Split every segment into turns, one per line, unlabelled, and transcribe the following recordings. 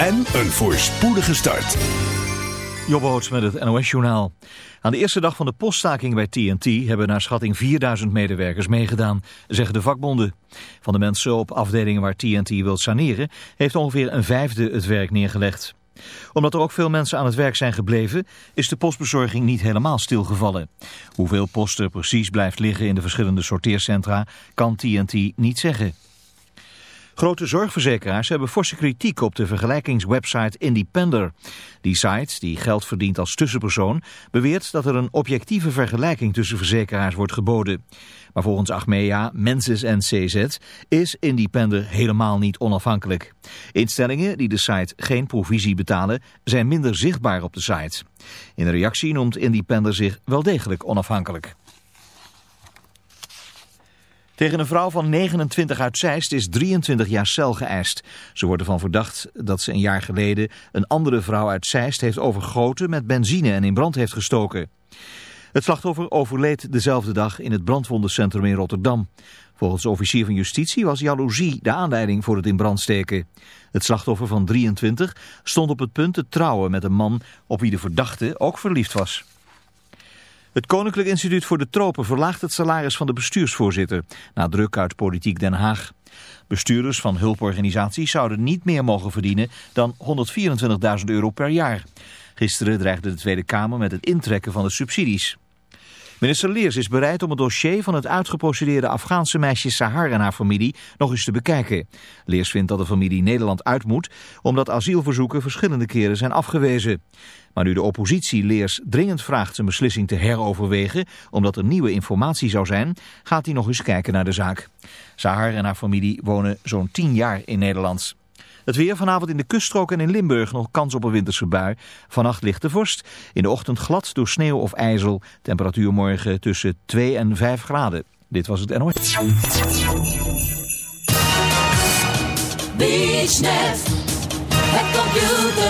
en een voorspoedige start.
Jobboots met het NOS-journaal. Aan de eerste dag van de poststaking bij TNT hebben naar schatting 4000 medewerkers meegedaan, zeggen de vakbonden. Van de mensen op afdelingen waar TNT wil saneren, heeft ongeveer een vijfde het werk neergelegd. Omdat er ook veel mensen aan het werk zijn gebleven, is de postbezorging niet helemaal stilgevallen. Hoeveel post er precies blijft liggen in de verschillende sorteercentra, kan TNT niet zeggen. Grote zorgverzekeraars hebben forse kritiek op de vergelijkingswebsite Independer. Die site, die geld verdient als tussenpersoon, beweert dat er een objectieve vergelijking tussen verzekeraars wordt geboden. Maar volgens Achmea, Menses en CZ is Independer helemaal niet onafhankelijk. Instellingen die de site geen provisie betalen zijn minder zichtbaar op de site. In een reactie noemt Independer zich wel degelijk onafhankelijk. Tegen een vrouw van 29 uit Zeist is 23 jaar cel geëist. Ze wordt ervan verdacht dat ze een jaar geleden een andere vrouw uit Zeist heeft overgoten met benzine en in brand heeft gestoken. Het slachtoffer overleed dezelfde dag in het brandwondencentrum in Rotterdam. Volgens officier van justitie was jaloezie de aanleiding voor het in brand steken. Het slachtoffer van 23 stond op het punt te trouwen met een man op wie de verdachte ook verliefd was. Het Koninklijk Instituut voor de Tropen verlaagt het salaris van de bestuursvoorzitter, na druk uit Politiek Den Haag. Bestuurders van hulporganisaties zouden niet meer mogen verdienen dan 124.000 euro per jaar. Gisteren dreigde de Tweede Kamer met het intrekken van de subsidies. Minister Leers is bereid om het dossier van het uitgeprocedeerde Afghaanse meisje Sahar en haar familie nog eens te bekijken. Leers vindt dat de familie Nederland uit moet, omdat asielverzoeken verschillende keren zijn afgewezen. Maar nu de oppositie Leers dringend vraagt zijn beslissing te heroverwegen, omdat er nieuwe informatie zou zijn, gaat hij nog eens kijken naar de zaak. Sahar en haar familie wonen zo'n tien jaar in Nederland. Het weer vanavond in de kuststrook en in Limburg nog kans op een winterse bui. Vannacht ligt de vorst. In de ochtend glad door sneeuw of ijzel. Temperatuur morgen tussen 2 en 5 graden. Dit was het NOS.
BeachNet, het computer-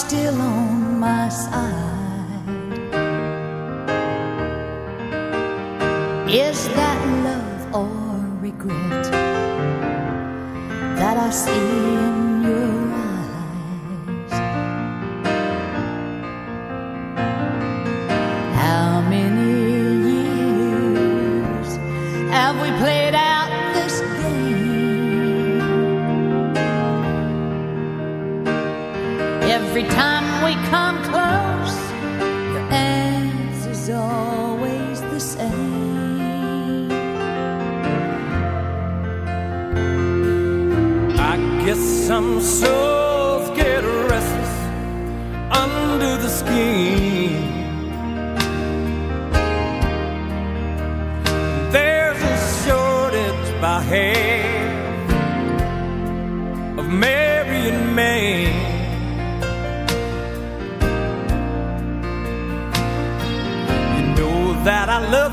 still on my side? Is that love or regret? that I see
some souls get restless under the skin. There's a shortage by half of marrying men. You know that I love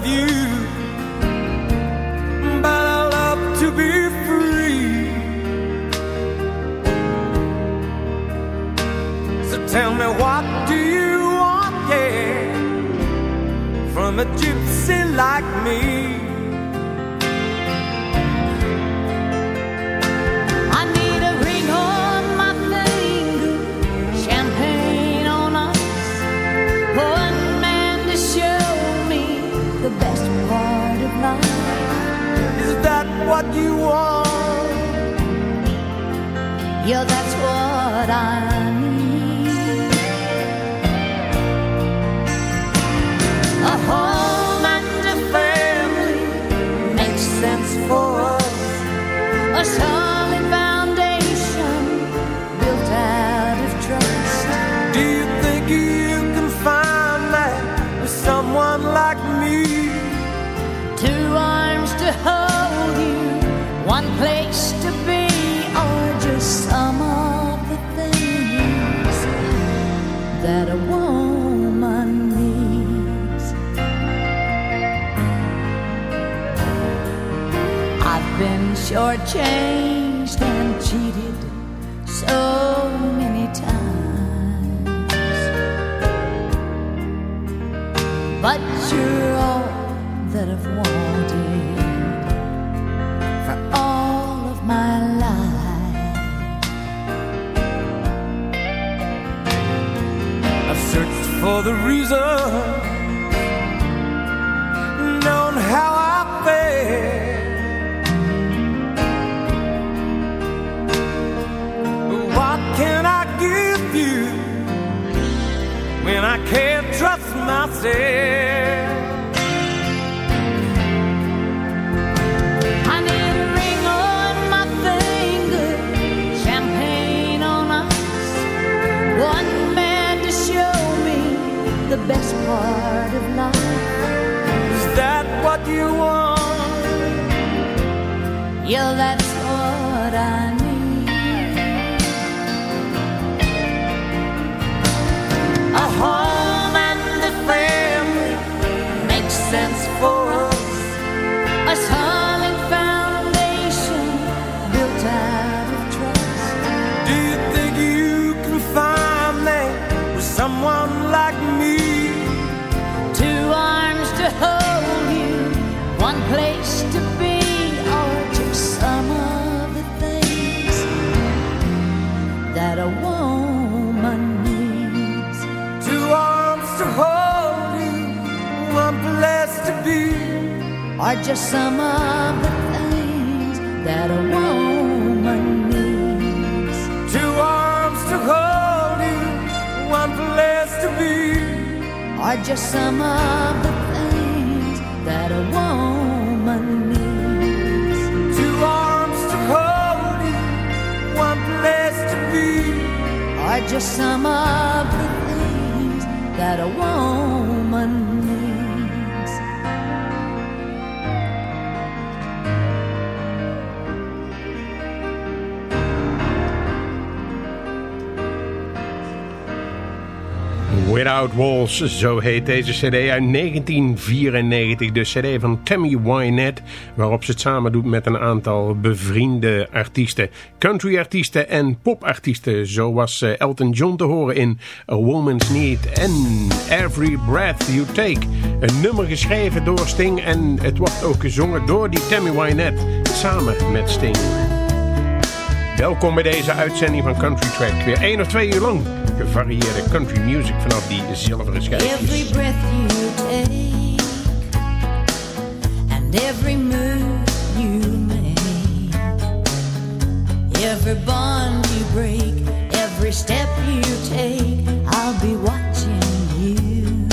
from a gypsy like me?
I need a ring on my finger, champagne on us, one man to show me the best part of life.
Is that what you want?
Yeah, that's what I A shortchanged and cheated so many times. But you're all that I've wanted for all of my life.
I've searched for the reason,
best part of life.
Is that what you want?
Yeah, that's Or just some of the things that a woman needs.
Two arms to hold you, one place to be.
Or just some of the things that a woman needs.
Two arms to hold you, one place to be.
Or just some of the
Without Walls, zo heet deze cd uit 1994. De cd van Tammy Wynette, waarop ze het samen doet met een aantal bevriende artiesten. Country-artiesten en popartiesten. Zo was eh, Elton John te horen in A Woman's Need en Every Breath You Take. Een nummer geschreven door Sting en het wordt ook gezongen door die Tammy Wynette samen met Sting. Welkom bij deze uitzending van Country Track. Weer één of twee uur lang gevarieerde country music vanaf die zilveren schijfjes.
Every breath you take and every move you make, every bond you break, every step you take, I'll be watching you.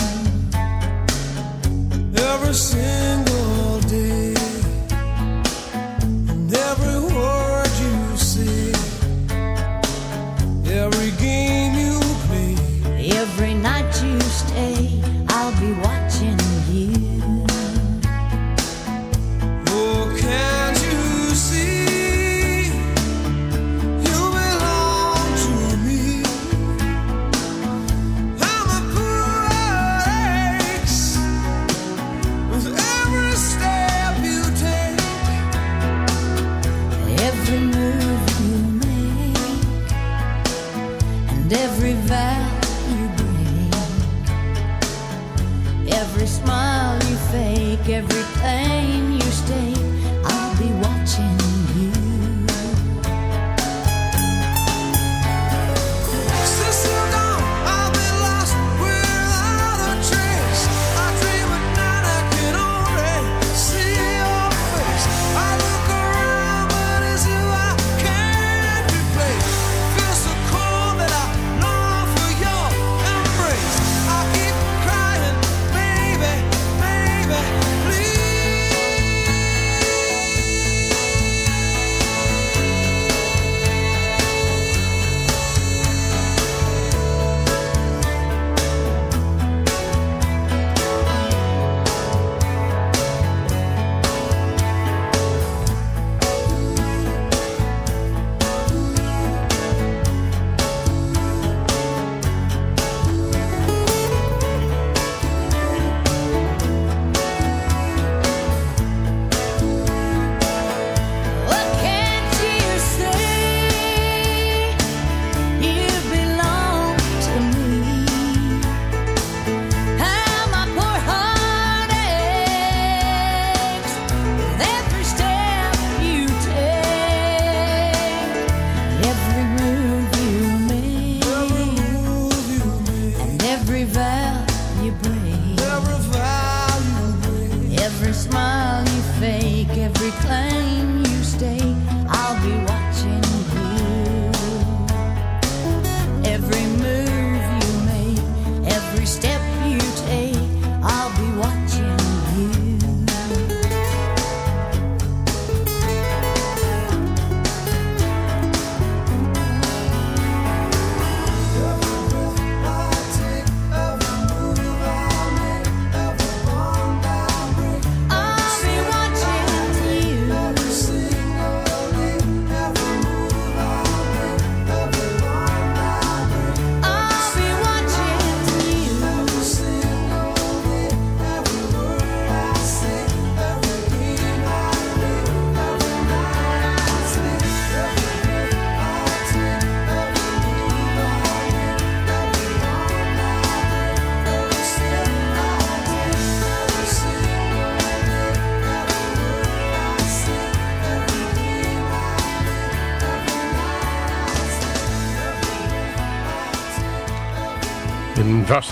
every single Every
night you stay, I'll be watching you.
Oh, can't you see? You belong to me. I'm a poor aches with every step you take.
Every move you make and every vow every smile you fake, every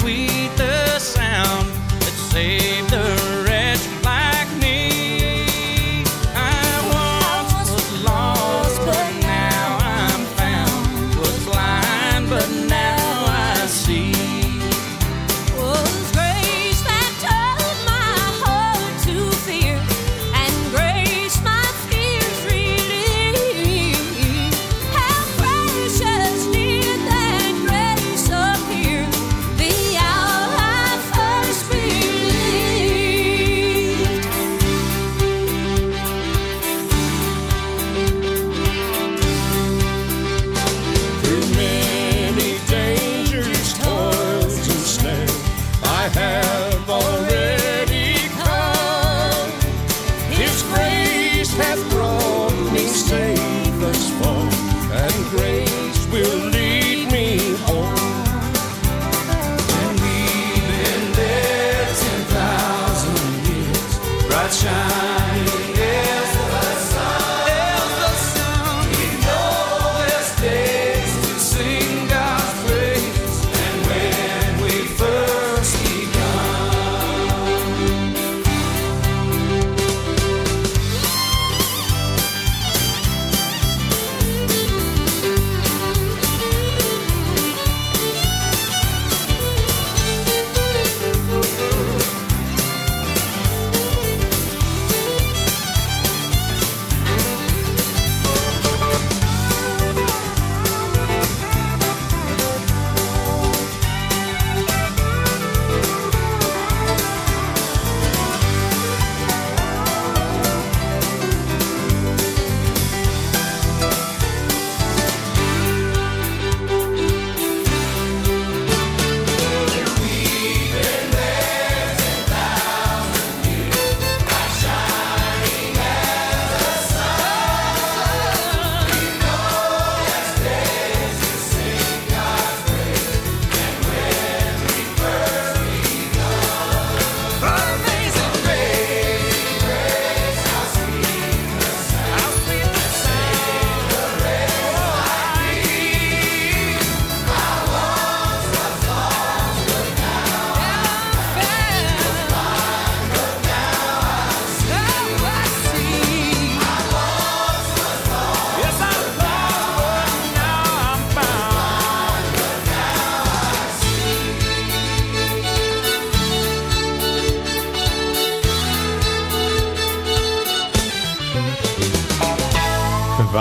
Sweet the sound. That saved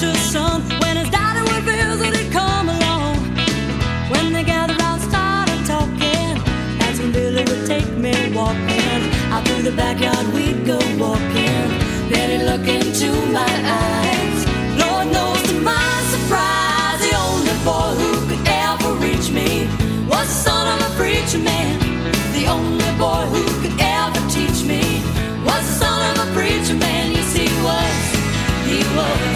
A son. When his daddy would visit, he'd come along. When they gathered round, started talking. Billy would take me. Out through the backyard, we'd go. Then he'd look into my eyes. Lord knows to my surprise, the only boy who could ever reach me was the son of a preacher man. The only boy who could ever teach me was the son of a preacher man. He was.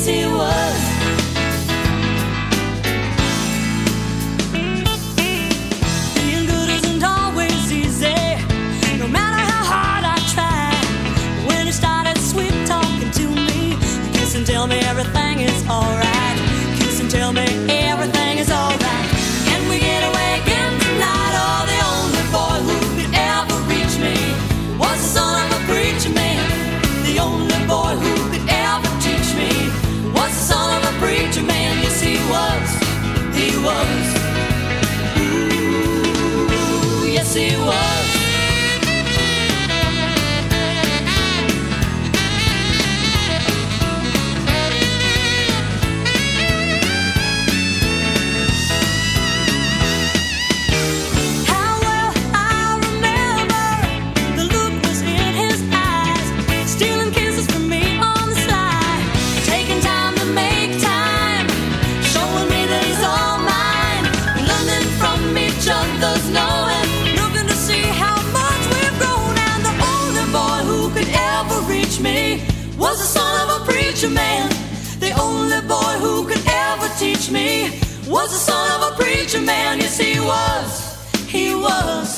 Ooh, yes, He was. He was.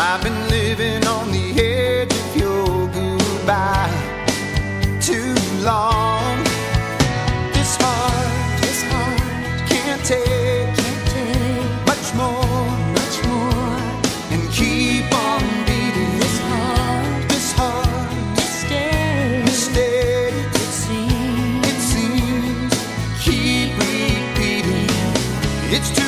I've been living on the edge of your goodbye too long. This heart, this heart can't take, much more, much more, and keep on beating. This heart, this heart, it seems, it seems, keep repeating. It's to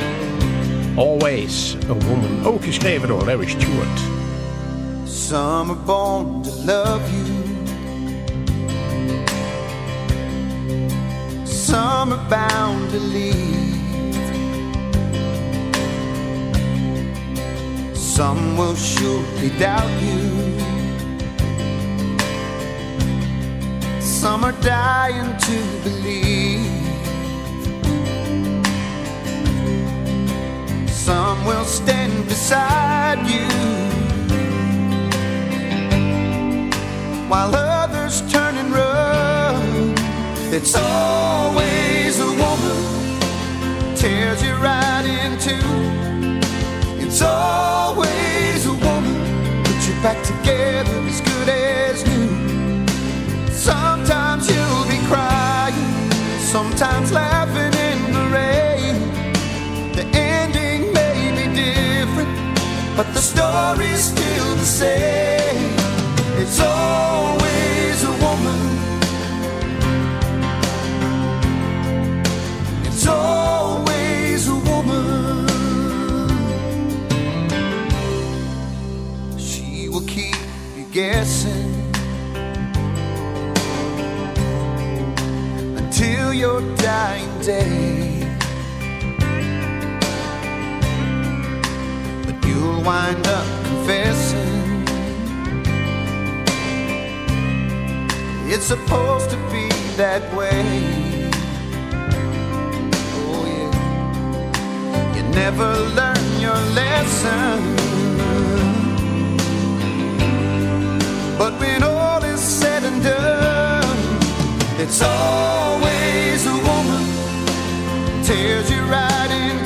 Always a Woman. Oh, Ook geschreven door Larry Stewart.
Some are born to love you. Some are bound to leave. Some will surely doubt you. Some are dying to believe. Some will stand beside you. while others turn and run. It's always a woman tears you right in two. It's always a woman puts you back together as good as new. Sometimes you'll be crying, sometimes laughing but the story's still the same. It's always a woman. It's always a woman. She will keep you guessing until your dying day. Wind up confessing. It's supposed to be that way. Oh, yeah. You never learn your lesson. But when all is said and done, it's always a woman tears you right in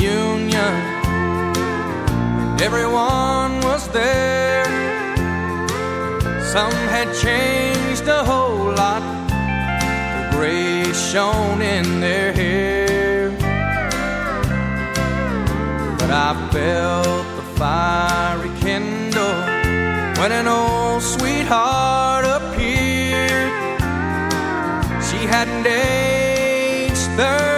reunion, and everyone was there. Some had changed a whole lot, the gray shone in their hair. But I felt the fiery kindle when an old sweetheart appeared. She hadn't aged 30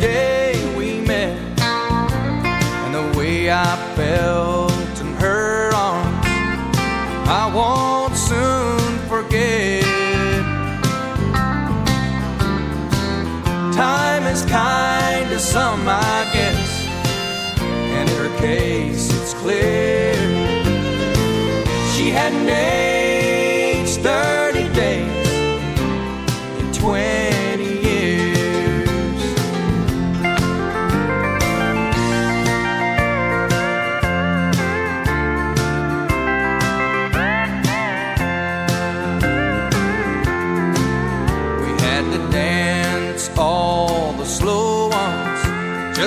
day we met and the way I felt in her arms, I won't soon forget. Time is kind to
some, I guess, and in her case, it's clear she had an age 30.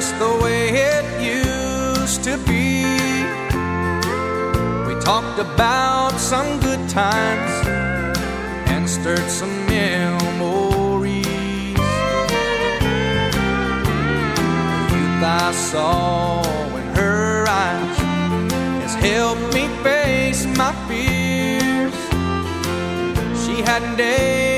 Just the way it used to be. We talked about some good times and stirred some memories. The youth I saw in her eyes has helped me face my fears. She hadn't aged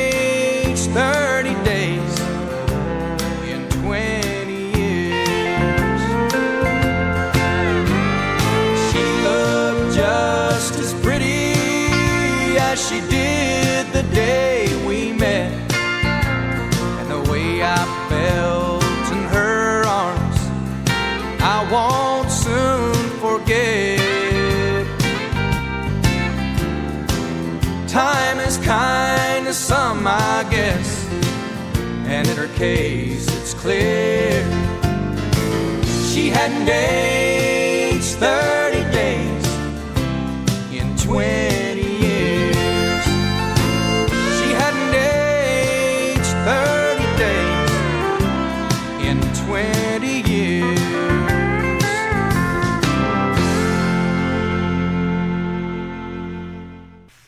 It's clear. She hadn't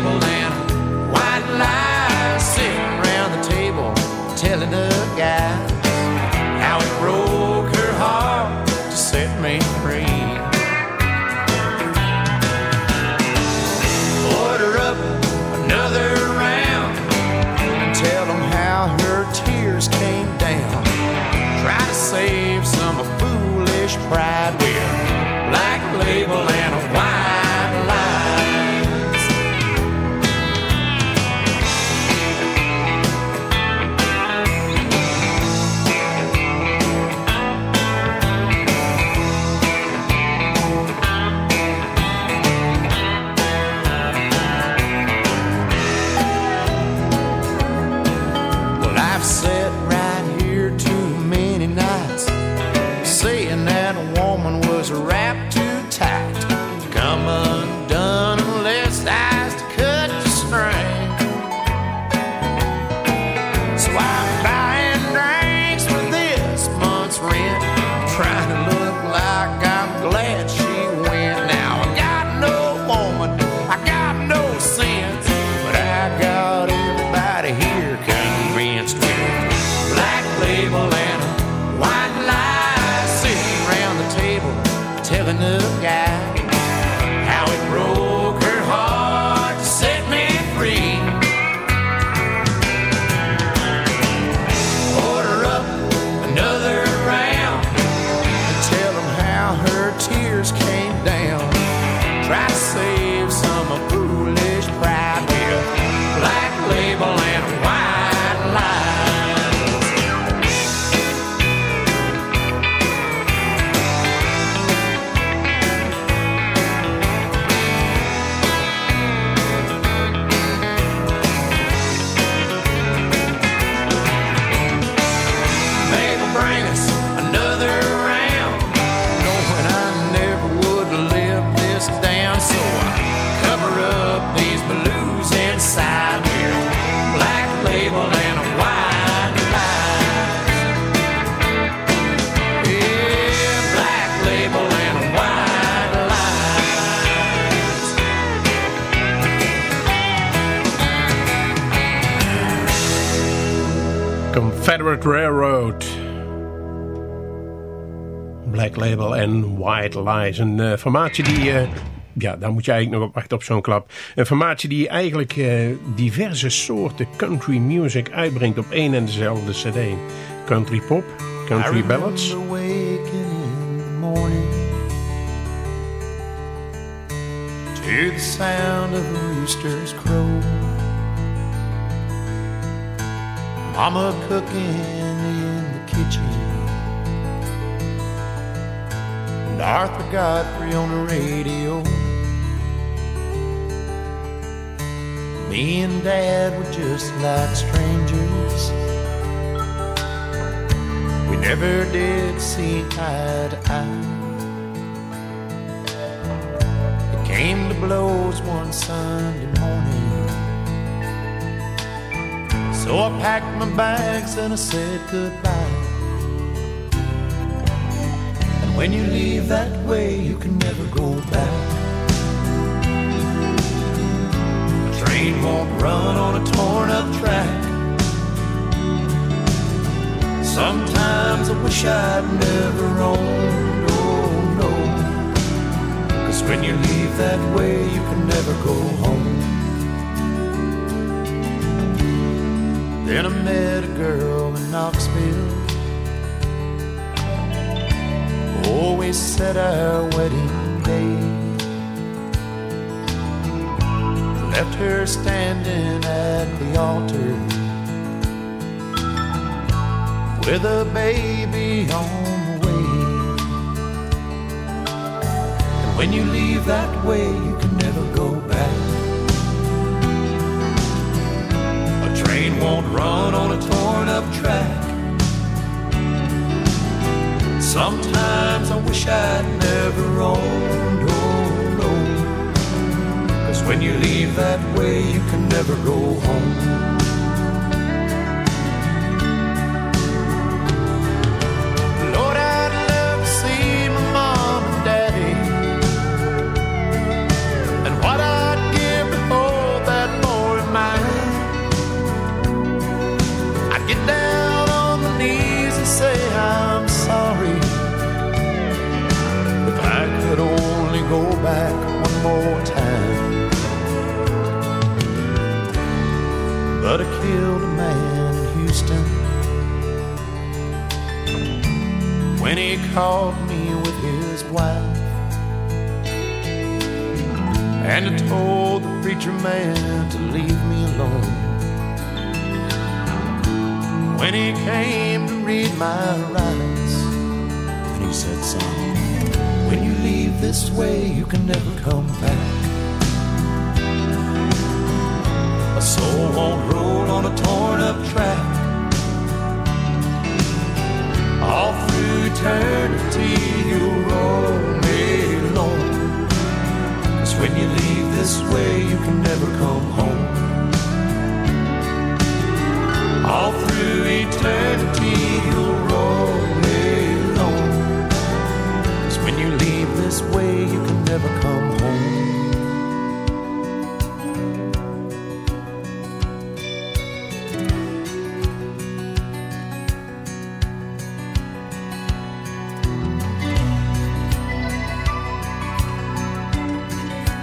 Black Lies.
Een eh, formatie die... eh, ja, daar moet je eigenlijk nog op wachten op zo'n klap. Een formatie die eigenlijk eh, diverse soorten country music uitbrengt op één en dezelfde cd. Country pop, country ballads.
remember waking in the morning to the sound of rooster's crow. Mama cooking in the kitchen. And Arthur Godfrey on the radio. Me and Dad were just like strangers. We never did see eye to eye. It came to blows one Sunday morning. So I packed my bags and I said goodbye. When you leave that way, you can never go back. A train won't run on a torn up track. Sometimes I wish I'd never owned, oh no. Cause when you leave that way, you can never go home. Then I met a girl in Knoxville. Always said our wedding day. Left her standing at the altar with a baby on the way. And when you leave that way, you can never go back. A train won't run on a torn up track. Sometimes I wish I'd never owned, oh no. Cause when you leave that way, you can never go home. Back one more time. But I killed a man in Houston. when he caught me with his wife. And I told the preacher man to leave me alone. When he came to read my rights, and he said, Son, when you leave this way, you can never come back. A soul won't roll on a torn up track. All through eternity, you'll roll me alone. Cause when you leave this way, you can never come home. All through eternity, you'll way, you can never come home.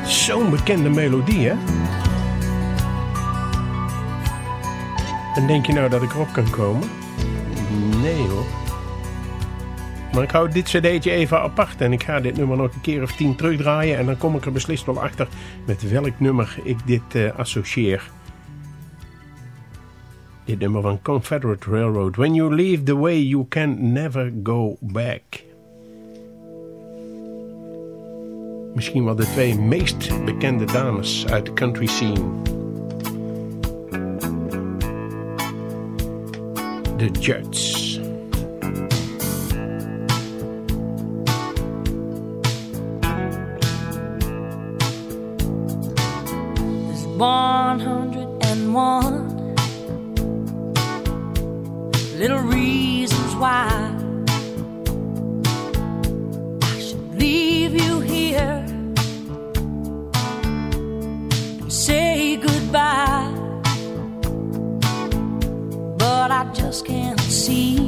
Zo'n bekende melodie, hè? En denk je nou dat ik erop kan komen? Maar ik hou dit cd'tje even apart en ik ga dit nummer nog een keer of tien terugdraaien en dan kom ik er beslist wel achter met welk nummer ik dit eh, associeer. Dit nummer van Confederate Railroad. When you leave the way you can never go back. Misschien wel de twee meest bekende dames uit de country scene. De Judds.
101 little reasons why I should leave you here and say goodbye. But I just can't seem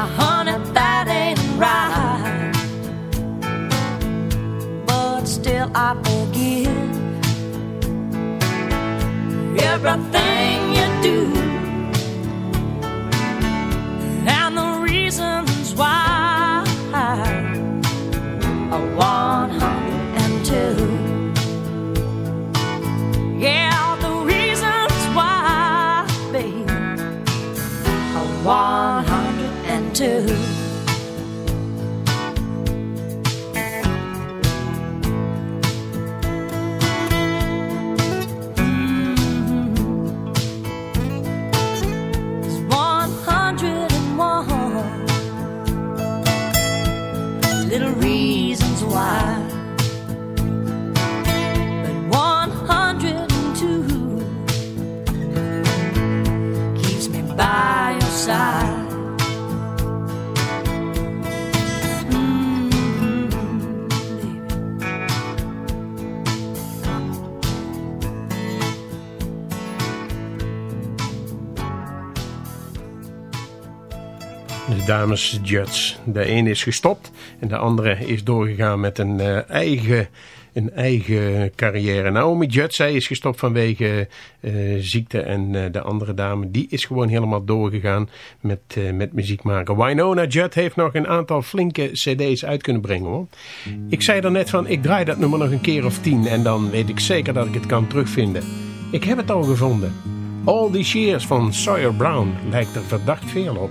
honey, that ain't right. But still, I forgive everything
dames Judds. De ene is gestopt en de andere is doorgegaan met een eh, eigen, een eigen carrière. Naomi Judd, zij is gestopt vanwege eh, ziekte. En eh, de andere dame, die is gewoon helemaal doorgegaan met, met muziek maken. Winona Judd heeft nog een aantal flinke cd's uit kunnen brengen hoor. Ik zei er net van, ik draai dat nummer nog een keer of tien. En dan weet ik zeker dat ik het kan terugvinden. Ik heb het al gevonden. All These Years van Sawyer Brown lijkt er verdacht veel op.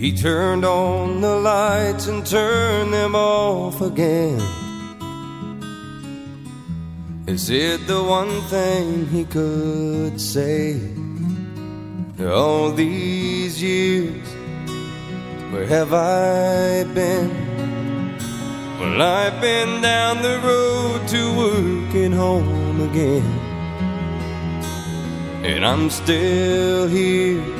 He turned on the lights and turned them off again. Is it the one thing he could say? All these years, where have I been? Well, I've been down the road to work and home again. And I'm still here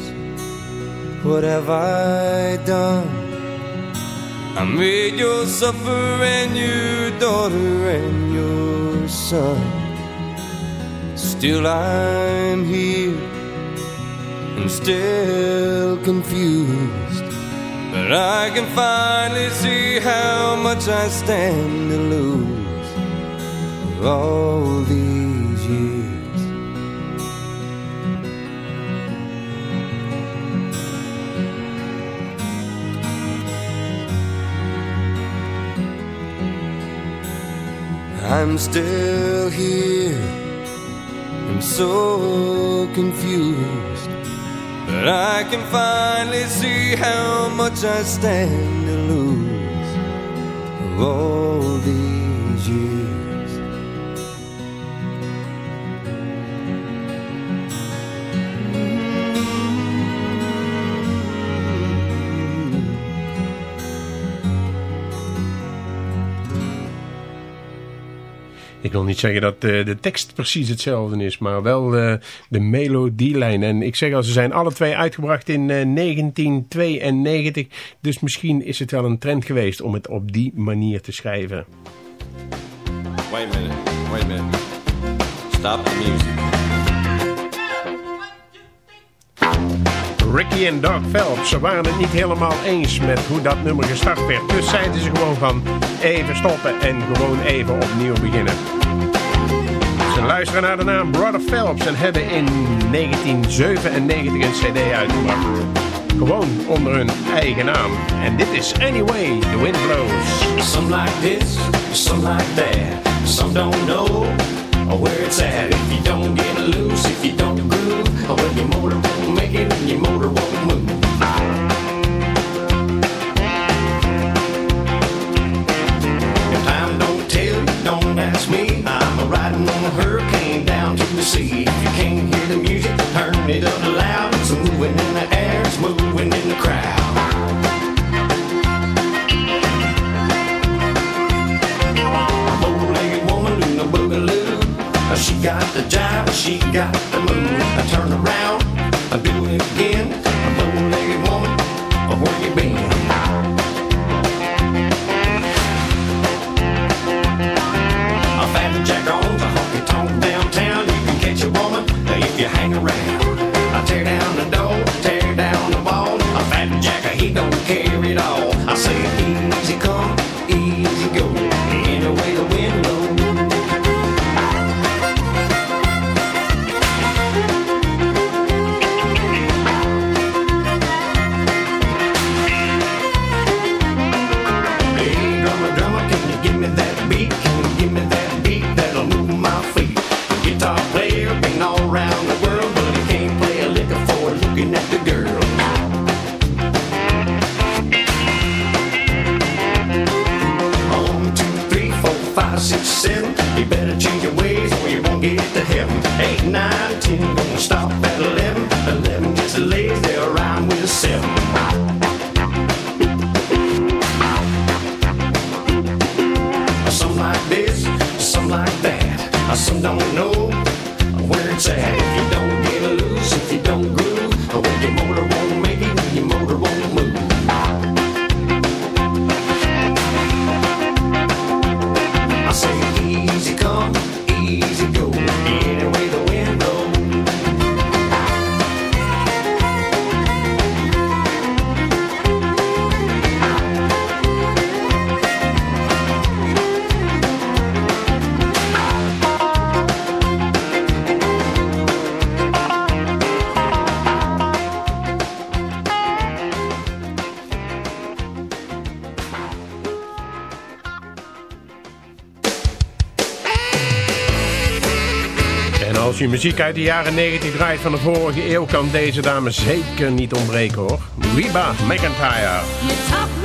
What have I done? I made you suffer and your daughter and your son. Still I'm here and still confused. But I can finally see how much I stand to lose all these I'm still here. I'm so confused. But I can finally see how much I stand to lose of
Ik wil niet zeggen dat eh, de tekst precies hetzelfde is, maar wel eh, de melodielijn. En ik zeg al, ze zijn alle twee uitgebracht in eh, 1992. Dus misschien is het wel een trend geweest om het op die manier te schrijven.
Wait a minute. Wait. Stop the music.
Ricky en Doug Phelps, ze waren het niet helemaal eens met hoe dat nummer gestart werd. Dus zeiden ze gewoon van even stoppen en gewoon even opnieuw beginnen. Ze luisteren naar de naam Brother Phelps en hebben in 1997 een cd uitgebracht. Gewoon onder hun eigen naam. En dit is Anyway, The Wind Blows.
Some like this, some like that. Some don't know where it's at. If you don't get loose,
je muziek uit de jaren 90 draait van de vorige eeuw, kan deze dame zeker niet ontbreken hoor. Reba McIntyre.